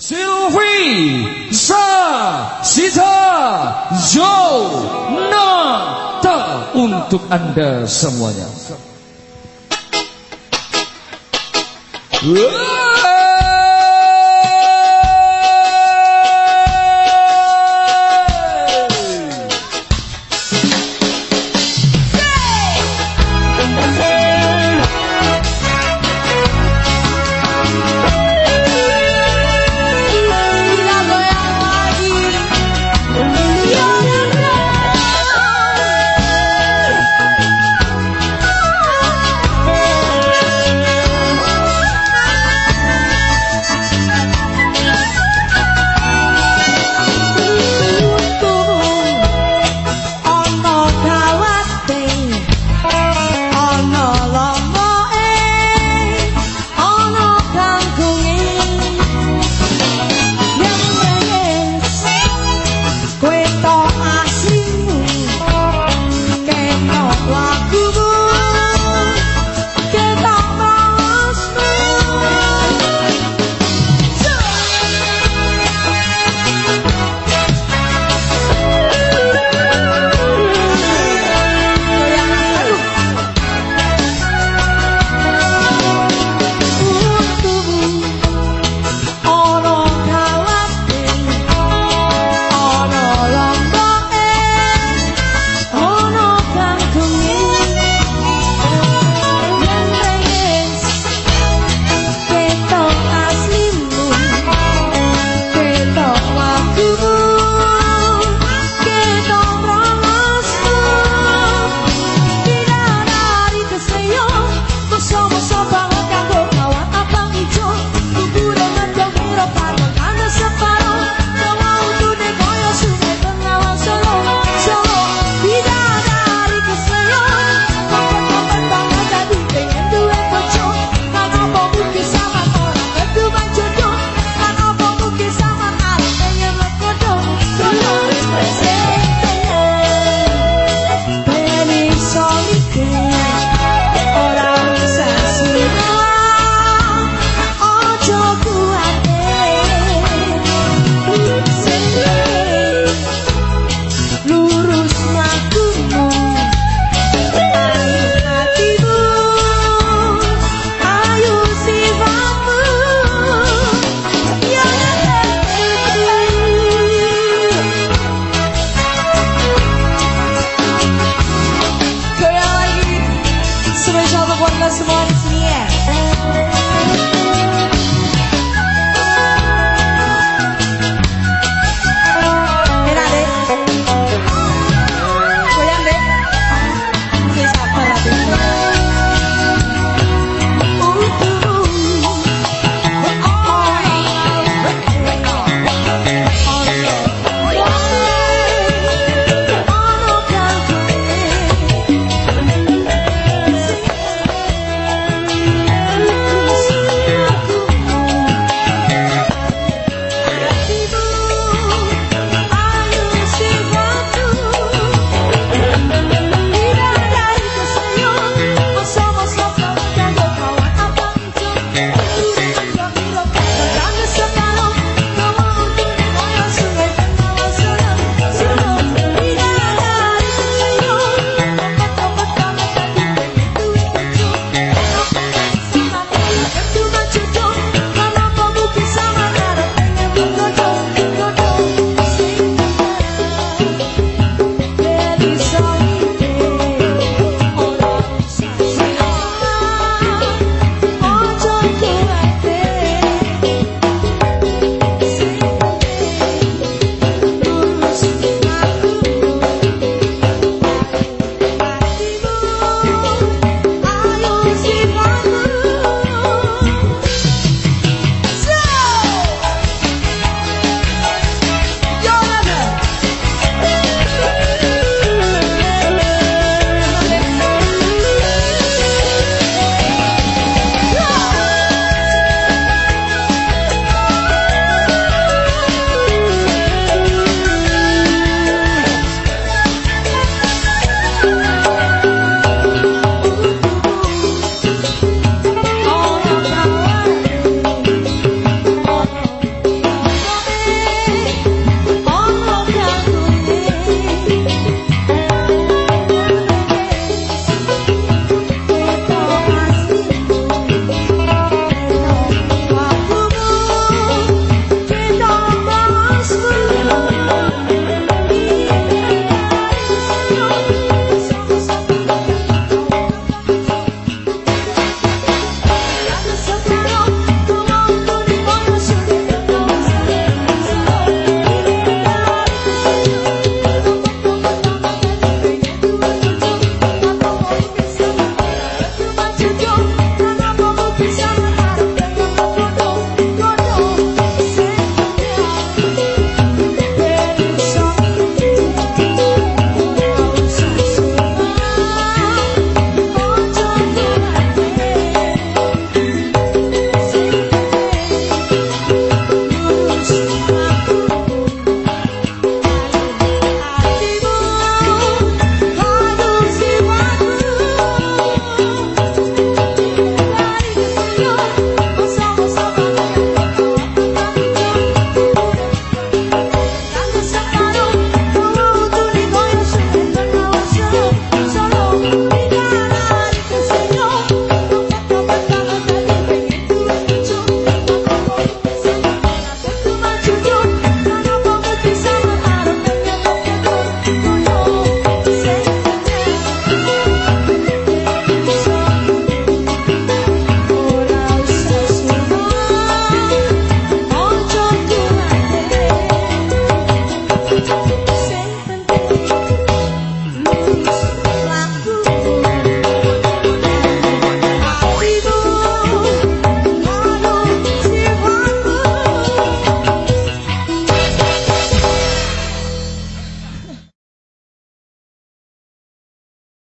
Sylvie Sa Sita Jonata untuk anda semuanya. Whoa!